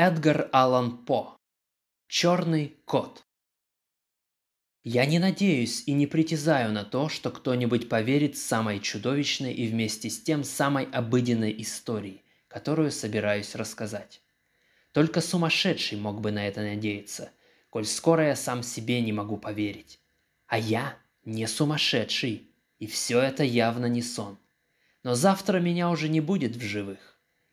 Эдгар Аллан По. Черный кот. Я не надеюсь и не притязаю на то, что кто-нибудь поверит самой чудовищной и вместе с тем самой обыденной истории, которую собираюсь рассказать. Только сумасшедший мог бы на это надеяться, коль скоро я сам себе не могу поверить. А я не сумасшедший, и все это явно не сон. Но завтра меня уже не будет в живых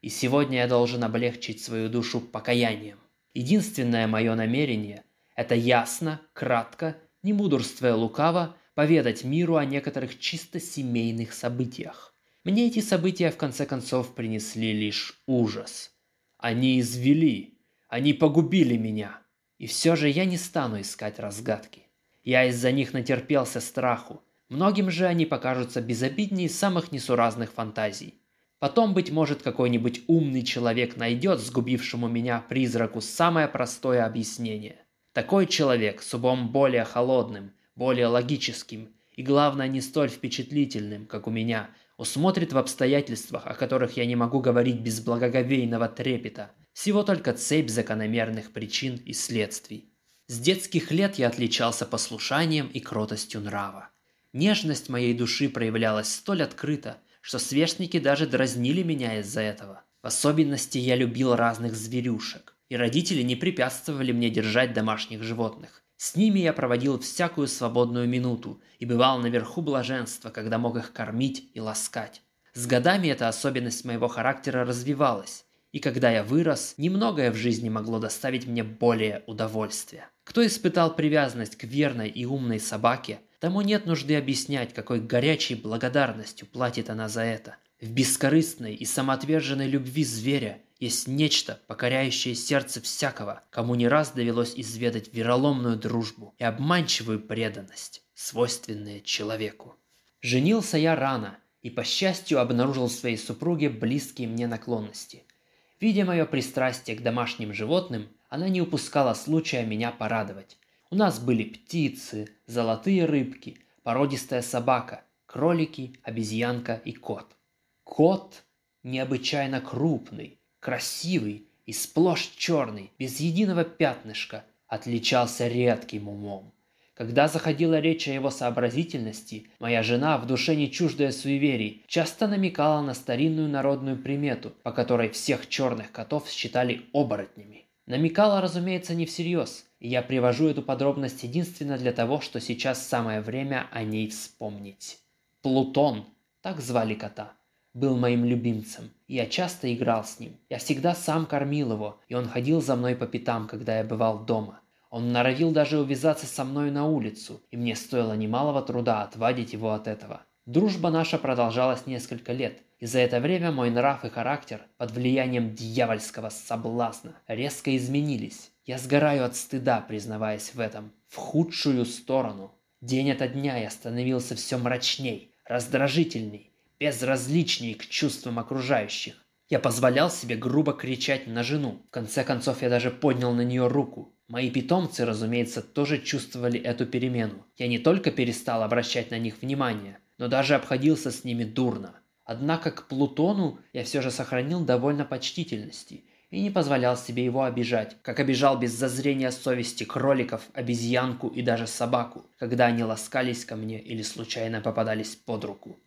и сегодня я должен облегчить свою душу покаянием. Единственное мое намерение – это ясно, кратко, не мудрствуя лукаво, поведать миру о некоторых чисто семейных событиях. Мне эти события в конце концов принесли лишь ужас. Они извели, они погубили меня. И все же я не стану искать разгадки. Я из-за них натерпелся страху. Многим же они покажутся безобиднее самых несуразных фантазий. Потом, быть может, какой-нибудь умный человек найдет сгубившему меня призраку самое простое объяснение. Такой человек с умом более холодным, более логическим и, главное, не столь впечатлительным, как у меня, усмотрит в обстоятельствах, о которых я не могу говорить без благоговейного трепета, всего только цепь закономерных причин и следствий. С детских лет я отличался послушанием и кротостью нрава. Нежность моей души проявлялась столь открыто, что сверстники даже дразнили меня из-за этого. В особенности я любил разных зверюшек, и родители не препятствовали мне держать домашних животных. С ними я проводил всякую свободную минуту и бывал наверху блаженства, когда мог их кормить и ласкать. С годами эта особенность моего характера развивалась, и когда я вырос, немногое в жизни могло доставить мне более удовольствия. Кто испытал привязанность к верной и умной собаке, Тому нет нужды объяснять, какой горячей благодарностью платит она за это. В бескорыстной и самоотверженной любви зверя есть нечто, покоряющее сердце всякого, кому не раз довелось изведать вероломную дружбу и обманчивую преданность, свойственные человеку. Женился я рано и, по счастью, обнаружил в своей супруге близкие мне наклонности. Видя мое пристрастие к домашним животным, она не упускала случая меня порадовать. У нас были птицы, золотые рыбки, породистая собака, кролики, обезьянка и кот. Кот необычайно крупный, красивый и сплошь черный, без единого пятнышка, отличался редким умом. Когда заходила речь о его сообразительности, моя жена, в душе не чуждая суеверий, часто намекала на старинную народную примету, по которой всех черных котов считали оборотнями. Намекала, разумеется, не всерьез, я привожу эту подробность единственно для того, что сейчас самое время о ней вспомнить. Плутон, так звали кота, был моим любимцем, и я часто играл с ним. Я всегда сам кормил его, и он ходил за мной по пятам, когда я бывал дома. Он норовил даже увязаться со мной на улицу, и мне стоило немалого труда отвадить его от этого. Дружба наша продолжалась несколько лет, и за это время мой нрав и характер под влиянием дьявольского соблазна резко изменились. Я сгораю от стыда, признаваясь в этом, в худшую сторону. День ото дня я становился все мрачней, раздражительней, безразличней к чувствам окружающих. Я позволял себе грубо кричать на жену. В конце концов, я даже поднял на нее руку. Мои питомцы, разумеется, тоже чувствовали эту перемену. Я не только перестал обращать на них внимание, но даже обходился с ними дурно. Однако к Плутону я все же сохранил довольно почтительности и не позволял себе его обижать, как обижал без зазрения совести кроликов, обезьянку и даже собаку, когда они ласкались ко мне или случайно попадались под руку.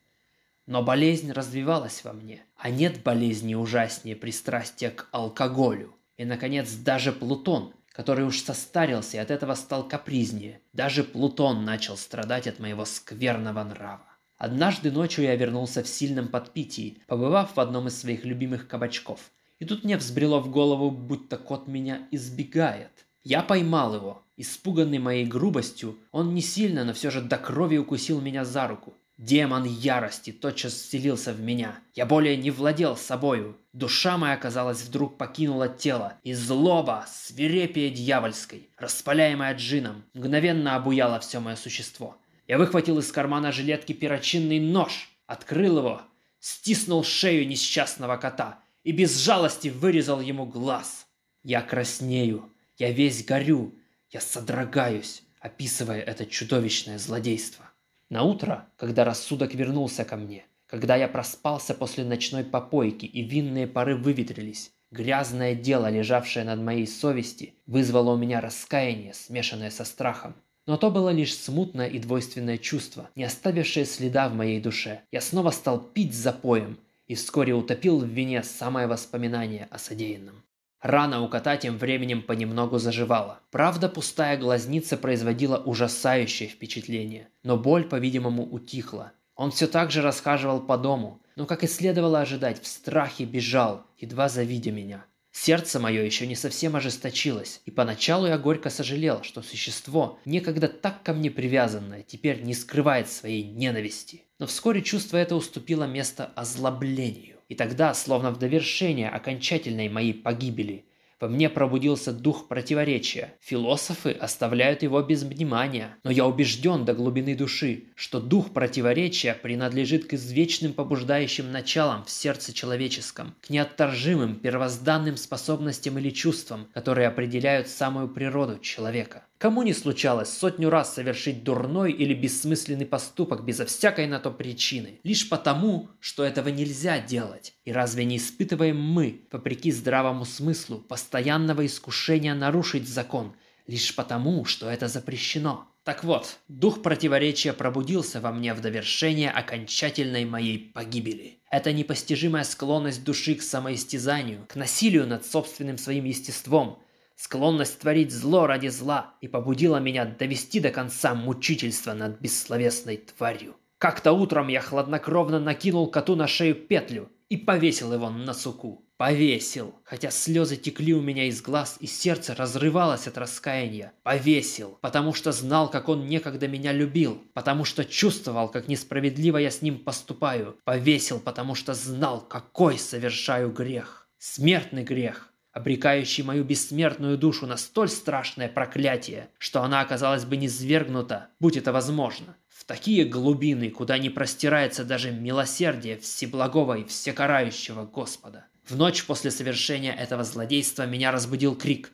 Но болезнь развивалась во мне, а нет болезни ужаснее пристрастия к алкоголю. И, наконец, даже Плутон, который уж состарился и от этого стал капризнее, даже Плутон начал страдать от моего скверного нрава. Однажды ночью я вернулся в сильном подпитии, побывав в одном из своих любимых кабачков. И тут мне взбрело в голову, будто кот меня избегает. Я поймал его. Испуганный моей грубостью, он не сильно, но все же до крови укусил меня за руку. Демон ярости тотчас вселился в меня. Я более не владел собою. Душа моя, казалось, вдруг покинула тело, и злоба, свирепие дьявольской, распаляемая джином, мгновенно обуяла все мое существо. Я выхватил из кармана жилетки перочинный нож, открыл его, стиснул шею несчастного кота и без жалости вырезал ему глаз. Я краснею, я весь горю, я содрогаюсь, описывая это чудовищное злодейство. На утро, когда рассудок вернулся ко мне, когда я проспался после ночной попойки и винные пары выветрились, Грязное дело, лежавшее над моей совести, вызвало у меня раскаяние, смешанное со страхом. Но то было лишь смутное и двойственное чувство, не оставившее следа в моей душе. Я снова стал пить за поем и вскоре утопил в вине самое воспоминание о содеянном. Рана у кота тем временем понемногу заживала. Правда, пустая глазница производила ужасающее впечатление, но боль, по-видимому, утихла. Он все так же расхаживал по дому, но, как и следовало ожидать, в страхе бежал, едва завидя меня. Сердце мое еще не совсем ожесточилось, и поначалу я горько сожалел, что существо, некогда так ко мне привязанное, теперь не скрывает своей ненависти. Но вскоре чувство это уступило место озлоблению. И тогда, словно в довершение окончательной моей погибели, во мне пробудился дух противоречия. Философы оставляют его без внимания, но я убежден до глубины души, что дух противоречия принадлежит к извечным побуждающим началам в сердце человеческом, к неотторжимым первозданным способностям или чувствам, которые определяют самую природу человека. Кому не случалось сотню раз совершить дурной или бессмысленный поступок безо всякой на то причины, лишь потому, что этого нельзя делать? И разве не испытываем мы, вопреки здравому смыслу, постоянного искушения нарушить закон, лишь потому, что это запрещено? Так вот, дух противоречия пробудился во мне в довершение окончательной моей погибели. Это непостижимая склонность души к самоистязанию, к насилию над собственным своим естеством – склонность творить зло ради зла и побудила меня довести до конца мучительства над бессловесной тварью. Как-то утром я хладнокровно накинул коту на шею петлю и повесил его на суку. Повесил, хотя слезы текли у меня из глаз и сердце разрывалось от раскаяния. Повесил, потому что знал, как он некогда меня любил, потому что чувствовал, как несправедливо я с ним поступаю. Повесил, потому что знал, какой совершаю грех. Смертный грех, обрекающий мою бессмертную душу на столь страшное проклятие, что она оказалась бы низвергнута, будь это возможно, в такие глубины, куда не простирается даже милосердие всеблагого и всекарающего Господа. В ночь после совершения этого злодейства меня разбудил крик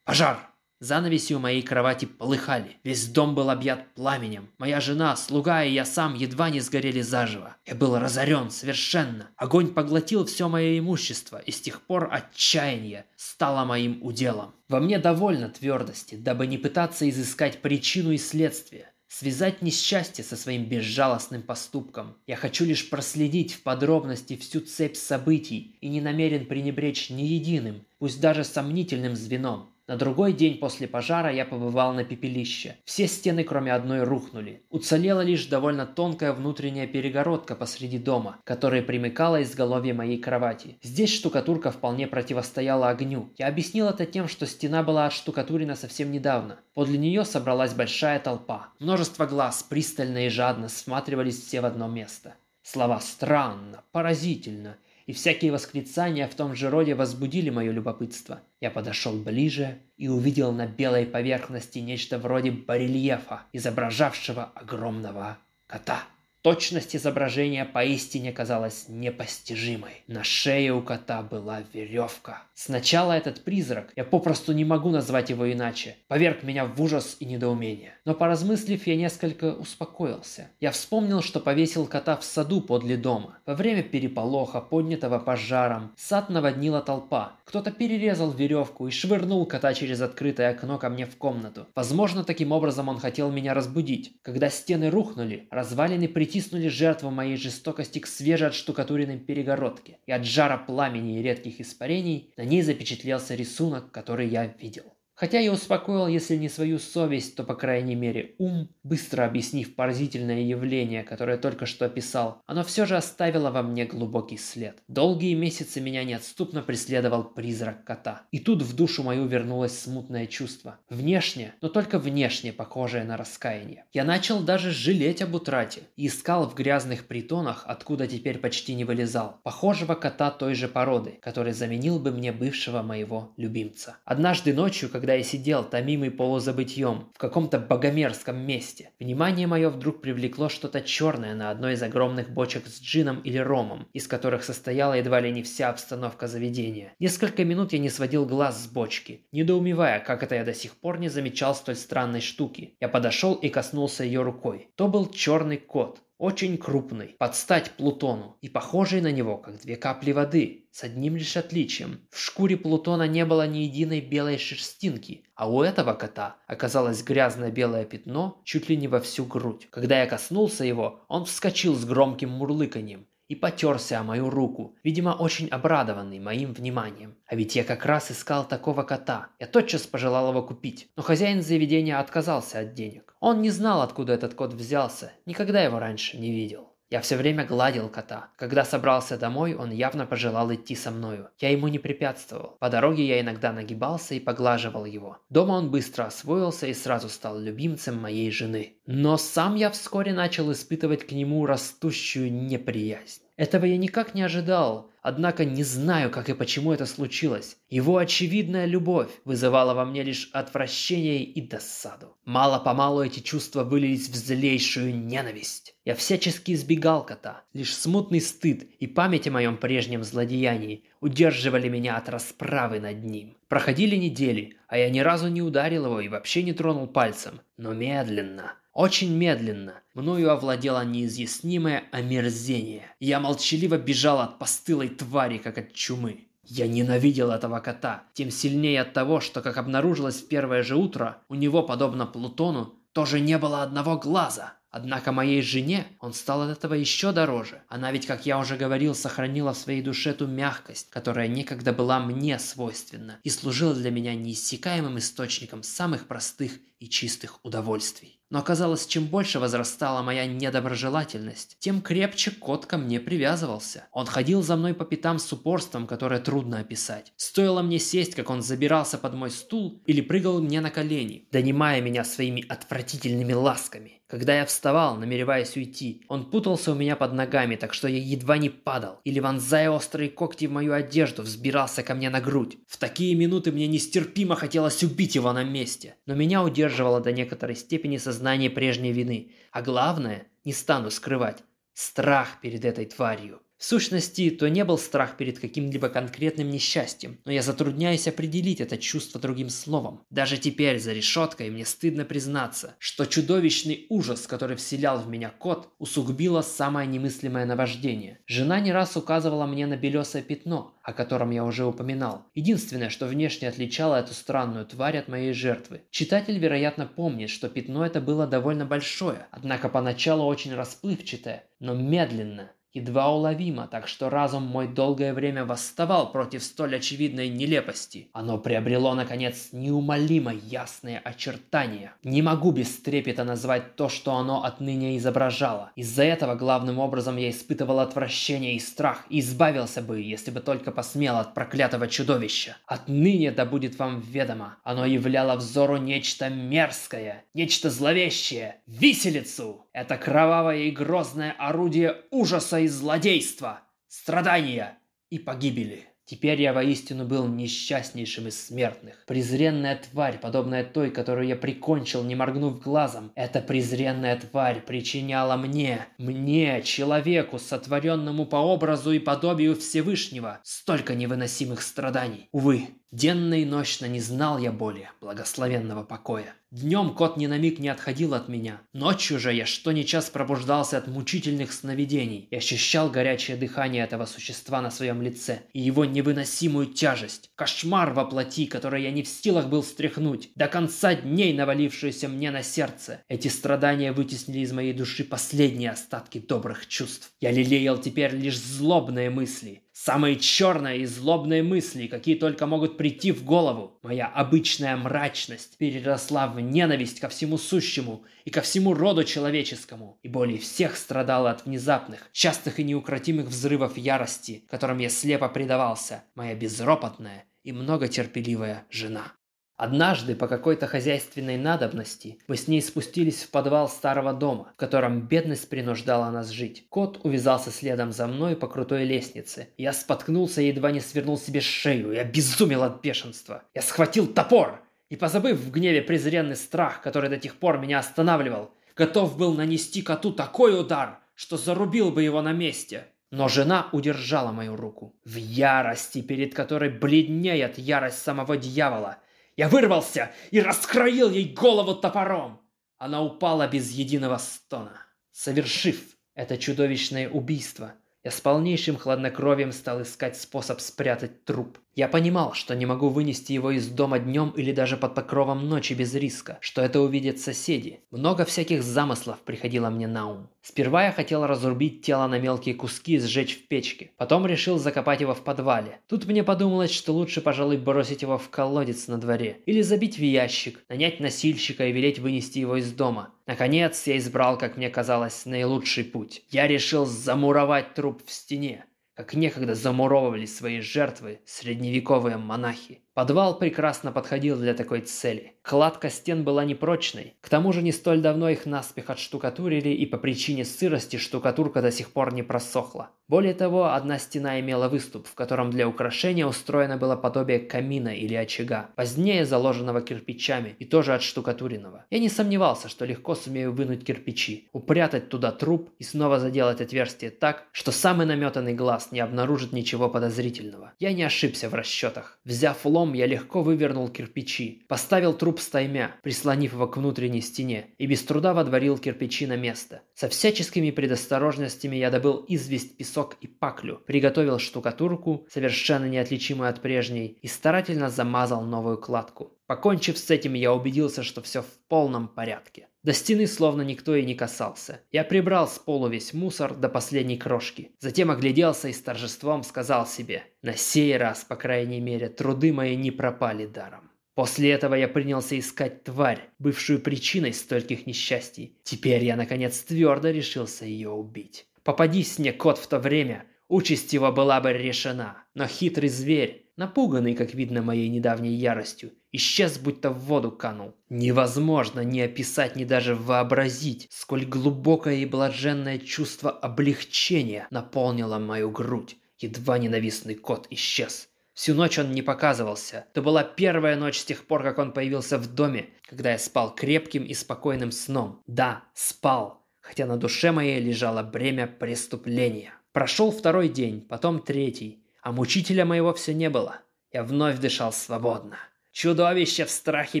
«Пожар!» Занавеси у моей кровати полыхали. Весь дом был объят пламенем. Моя жена, слуга и я сам едва не сгорели заживо. Я был разорен совершенно. Огонь поглотил все мое имущество, и с тех пор отчаяние стало моим уделом. Во мне довольно твердости, дабы не пытаться изыскать причину и следствие. Связать несчастье со своим безжалостным поступком. Я хочу лишь проследить в подробности всю цепь событий и не намерен пренебречь ни единым, пусть даже сомнительным звеном. На другой день после пожара я побывал на пепелище. Все стены, кроме одной, рухнули. Уцелела лишь довольно тонкая внутренняя перегородка посреди дома, которая примыкала изголовье моей кровати. Здесь штукатурка вполне противостояла огню. Я объяснил это тем, что стена была отштукатурена совсем недавно. Подле нее собралась большая толпа. Множество глаз пристально и жадно всматривались все в одно место. Слова «странно», «поразительно» и всякие восклицания в том же роде возбудили мое любопытство. Я подошел ближе и увидел на белой поверхности нечто вроде барельефа, изображавшего огромного кота. Точность изображения поистине казалась непостижимой. На шее у кота была веревка. Сначала этот призрак, я попросту не могу назвать его иначе, поверг меня в ужас и недоумение. Но поразмыслив, я несколько успокоился. Я вспомнил, что повесил кота в саду подле дома. Во время переполоха, поднятого пожаром, сад наводнила толпа. Кто-то перерезал веревку и швырнул кота через открытое окно ко мне в комнату. Возможно, таким образом он хотел меня разбудить. Когда стены рухнули, развалины при притиснули жертву моей жестокости к свежеотштукатуренной перегородке, и от жара пламени и редких испарений на ней запечатлелся рисунок, который я видел. Хотя я успокоил, если не свою совесть, то, по крайней мере, ум, быстро объяснив поразительное явление, которое только что описал, оно все же оставило во мне глубокий след. Долгие месяцы меня неотступно преследовал призрак кота. И тут в душу мою вернулось смутное чувство. Внешне, но только внешне похожее на раскаяние. Я начал даже жалеть об утрате и искал в грязных притонах, откуда теперь почти не вылезал, похожего кота той же породы, который заменил бы мне бывшего моего любимца. Однажды ночью, когда когда я сидел, томимый полузабытьем, в каком-то богомерзком месте. Внимание мое вдруг привлекло что-то черное на одной из огромных бочек с джином или ромом, из которых состояла едва ли не вся обстановка заведения. Несколько минут я не сводил глаз с бочки, недоумевая, как это я до сих пор не замечал столь странной штуки. Я подошел и коснулся ее рукой. То был черный кот, очень крупный, под стать Плутону, и похожий на него, как две капли воды, с одним лишь отличием. В шкуре Плутона не было ни единой белой шерстинки, а у этого кота оказалось грязное белое пятно чуть ли не во всю грудь. Когда я коснулся его, он вскочил с громким мурлыканьем и потерся о мою руку, видимо, очень обрадованный моим вниманием. А ведь я как раз искал такого кота. Я тотчас пожелал его купить, но хозяин заведения отказался от денег. Он не знал, откуда этот кот взялся, никогда его раньше не видел. Я все время гладил кота. Когда собрался домой, он явно пожелал идти со мною. Я ему не препятствовал. По дороге я иногда нагибался и поглаживал его. Дома он быстро освоился и сразу стал любимцем моей жены. Но сам я вскоре начал испытывать к нему растущую неприязнь. Этого я никак не ожидал, однако не знаю, как и почему это случилось. Его очевидная любовь вызывала во мне лишь отвращение и досаду. Мало-помалу эти чувства вылились в злейшую ненависть. Я всячески избегал кота. Лишь смутный стыд и память о моем прежнем злодеянии удерживали меня от расправы над ним. Проходили недели, а я ни разу не ударил его и вообще не тронул пальцем. Но медленно, очень медленно мною овладело неизъяснимое омерзение. Я молчаливо бежал от постылой твари, как от чумы. Я ненавидел этого кота, тем сильнее от того, что, как обнаружилось в первое же утро, у него, подобно Плутону, тоже не было одного глаза. Однако моей жене он стал от этого еще дороже. Она ведь, как я уже говорил, сохранила в своей душе ту мягкость, которая некогда была мне свойственна и служила для меня неиссякаемым источником самых простых и чистых удовольствий. Но оказалось, чем больше возрастала моя недоброжелательность, тем крепче кот ко мне привязывался. Он ходил за мной по пятам с упорством, которое трудно описать. Стоило мне сесть, как он забирался под мой стул или прыгал мне на колени, донимая меня своими отвратительными ласками. Когда я вставал, намереваясь уйти, он путался у меня под ногами, так что я едва не падал, или вонзая острые когти в мою одежду, взбирался ко мне на грудь. В такие минуты мне нестерпимо хотелось убить его на месте, но меня удерживало до некоторой степени сознание прежней вины, а главное, не стану скрывать, страх перед этой тварью. В сущности, то не был страх перед каким-либо конкретным несчастьем, но я затрудняюсь определить это чувство другим словом. Даже теперь за решеткой мне стыдно признаться, что чудовищный ужас, который вселял в меня кот, усугубило самое немыслимое наваждение. Жена не раз указывала мне на белесое пятно, о котором я уже упоминал. Единственное, что внешне отличало эту странную тварь от моей жертвы. Читатель, вероятно, помнит, что пятно это было довольно большое, однако поначалу очень расплывчатое, но медленно, едва уловимо, так что разум мой долгое время восставал против столь очевидной нелепости. Оно приобрело, наконец, неумолимо ясные очертания. Не могу без трепета назвать то, что оно отныне изображало. Из-за этого главным образом я испытывал отвращение и страх, и избавился бы, если бы только посмел от проклятого чудовища. Отныне да будет вам ведомо, оно являло взору нечто мерзкое, нечто зловещее, виселицу. Это кровавое и грозное орудие ужаса и злодейства, страдания и погибели. Теперь я воистину был несчастнейшим из смертных. Презренная тварь, подобная той, которую я прикончил, не моргнув глазом. Эта презренная тварь причиняла мне, мне, человеку, сотворенному по образу и подобию Всевышнего, столько невыносимых страданий. Увы, денно и ночно не знал я боли, благословенного покоя. Днем кот ни на миг не отходил от меня. Ночью же я что ни час пробуждался от мучительных сновидений и ощущал горячее дыхание этого существа на своем лице и его невыносимую тяжесть. Кошмар во плоти, который я не в силах был стряхнуть, до конца дней навалившуюся мне на сердце. Эти страдания вытеснили из моей души последние остатки добрых чувств. Я лелеял теперь лишь злобные мысли, Самые черные и злобные мысли, какие только могут прийти в голову. Моя обычная мрачность переросла в ненависть ко всему сущему и ко всему роду человеческому, и более всех страдала от внезапных, частых и неукротимых взрывов ярости, которым я слепо предавался, моя безропотная и многотерпеливая жена. Однажды по какой-то хозяйственной надобности мы с ней спустились в подвал старого дома, в котором бедность принуждала нас жить. Кот увязался следом за мной по крутой лестнице. Я споткнулся и едва не свернул себе шею. Я безумел от бешенства. Я схватил топор и, позабыв в гневе презренный страх, который до тех пор меня останавливал, готов был нанести коту такой удар, что зарубил бы его на месте. Но жена удержала мою руку. В ярости, перед которой бледнеет ярость самого дьявола – я вырвался и раскроил ей голову топором. Она упала без единого стона. Совершив Это чудовищное убийство. Я с полнейшим хладнокровием стал искать способ спрятать труп. Я понимал, что не могу вынести его из дома днем или даже под покровом ночи без риска, что это увидят соседи. Много всяких замыслов приходило мне на ум. Сперва я хотел разрубить тело на мелкие куски и сжечь в печке. Потом решил закопать его в подвале. Тут мне подумалось, что лучше, пожалуй, бросить его в колодец на дворе. Или забить в ящик, нанять носильщика и велеть вынести его из дома. Наконец, я избрал, как мне казалось, наилучший путь. Я решил замуровать труп в стене как некогда замуровывали свои жертвы средневековые монахи. Подвал прекрасно подходил для такой цели. Кладка стен была непрочной, к тому же не столь давно их наспех отштукатурили, и по причине сырости штукатурка до сих пор не просохла. Более того, одна стена имела выступ, в котором для украшения устроено было подобие камина или очага, позднее заложенного кирпичами и тоже отштукатуренного. Я не сомневался, что легко сумею вынуть кирпичи, упрятать туда труп и снова заделать отверстие так, что самый наметанный глаз не обнаружит ничего подозрительного. Я не ошибся в расчетах. Взяв лом, Потом я легко вывернул кирпичи, поставил труп стаймя, прислонив его к внутренней стене, и без труда водворил кирпичи на место. Со всяческими предосторожностями я добыл известь, песок и паклю, приготовил штукатурку, совершенно неотличимую от прежней, и старательно замазал новую кладку. Покончив с этим, я убедился, что все в полном порядке. До стены словно никто и не касался. Я прибрал с полу весь мусор до последней крошки. Затем огляделся и с торжеством сказал себе, на сей раз, по крайней мере, труды мои не пропали даром. После этого я принялся искать тварь, бывшую причиной стольких несчастий. Теперь я, наконец, твердо решился ее убить. Попадись мне кот в то время, участь его была бы решена. Но хитрый зверь, напуганный, как видно, моей недавней яростью, исчез, будто в воду канул. Невозможно ни описать, ни даже вообразить, сколь глубокое и блаженное чувство облегчения наполнило мою грудь. Едва ненавистный кот исчез. Всю ночь он не показывался. Это была первая ночь с тех пор, как он появился в доме, когда я спал крепким и спокойным сном. Да, спал, хотя на душе моей лежало бремя преступления. Прошел второй день, потом третий, а мучителя моего все не было. Я вновь дышал свободно. Чудовище в страхе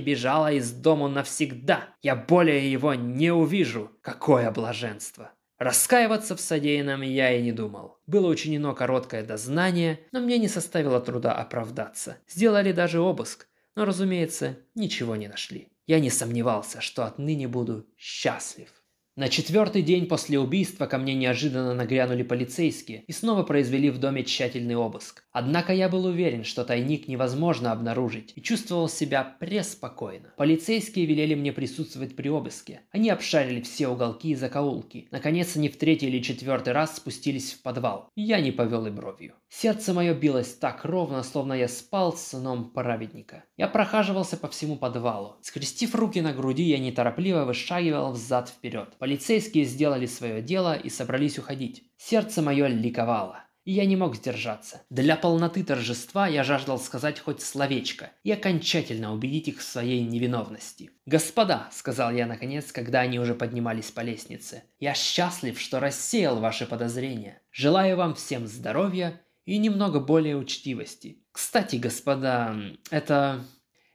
бежало из дому навсегда. Я более его не увижу. Какое блаженство! Раскаиваться в содеянном я и не думал. Было учинено короткое дознание, но мне не составило труда оправдаться. Сделали даже обыск, но, разумеется, ничего не нашли. Я не сомневался, что отныне буду счастлив. На четвертый день после убийства ко мне неожиданно нагрянули полицейские и снова произвели в доме тщательный обыск. Однако я был уверен, что тайник невозможно обнаружить и чувствовал себя преспокойно. Полицейские велели мне присутствовать при обыске. Они обшарили все уголки и закоулки. Наконец они в третий или четвертый раз спустились в подвал. Я не повел и бровью. Сердце мое билось так ровно, словно я спал с сыном праведника. Я прохаживался по всему подвалу. Скрестив руки на груди, я неторопливо вышагивал взад-вперед. Полицейские сделали свое дело и собрались уходить. Сердце мое ликовало. И я не мог сдержаться. Для полноты торжества я жаждал сказать хоть словечко и окончательно убедить их в своей невиновности. «Господа», — сказал я наконец, когда они уже поднимались по лестнице, — «я счастлив, что рассеял ваши подозрения. Желаю вам всем здоровья и немного более учтивости. Кстати, господа, это...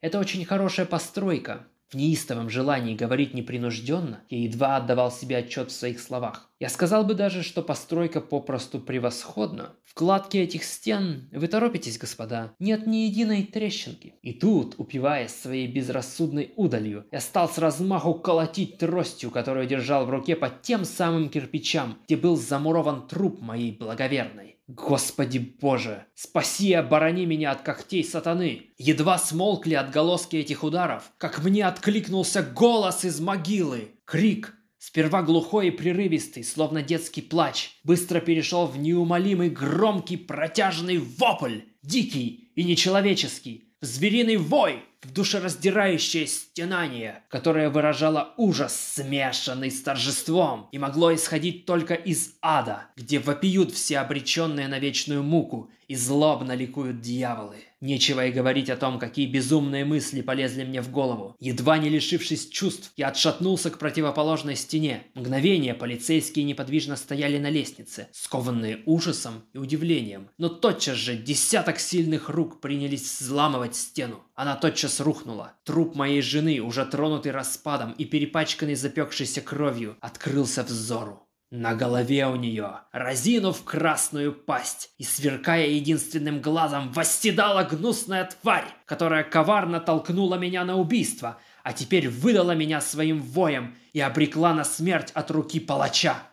это очень хорошая постройка. В неистовом желании говорить непринужденно, я едва отдавал себе отчет в своих словах. Я сказал бы даже, что постройка попросту превосходна. В кладке этих стен, вы торопитесь, господа, нет ни единой трещинки. И тут, упиваясь своей безрассудной удалью, я стал с размаху колотить тростью, которую держал в руке по тем самым кирпичам, где был замурован труп моей благоверной. Господи боже, спаси и оборони меня от когтей сатаны. Едва смолкли отголоски этих ударов, как мне откликнулся голос из могилы. Крик, сперва глухой и прерывистый, словно детский плач, быстро перешел в неумолимый громкий протяжный вопль, дикий и нечеловеческий, звериный вой, в душераздирающее стенание, которое выражало ужас, смешанный с торжеством, и могло исходить только из ада, где вопиют все обреченные на вечную муку и злобно ликуют дьяволы. Нечего и говорить о том, какие безумные мысли полезли мне в голову. Едва не лишившись чувств, я отшатнулся к противоположной стене. Мгновение полицейские неподвижно стояли на лестнице, скованные ужасом и удивлением. Но тотчас же десяток сильных рук принялись взламывать стену. Она тотчас рухнула. Труп моей жены, уже тронутый распадом и перепачканный запекшейся кровью, открылся взору. На голове у нее, разинув красную пасть и сверкая единственным глазом, восседала гнусная тварь, которая коварно толкнула меня на убийство, а теперь выдала меня своим воем и обрекла на смерть от руки палача.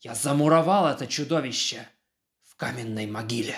Я замуровал это чудовище в каменной могиле.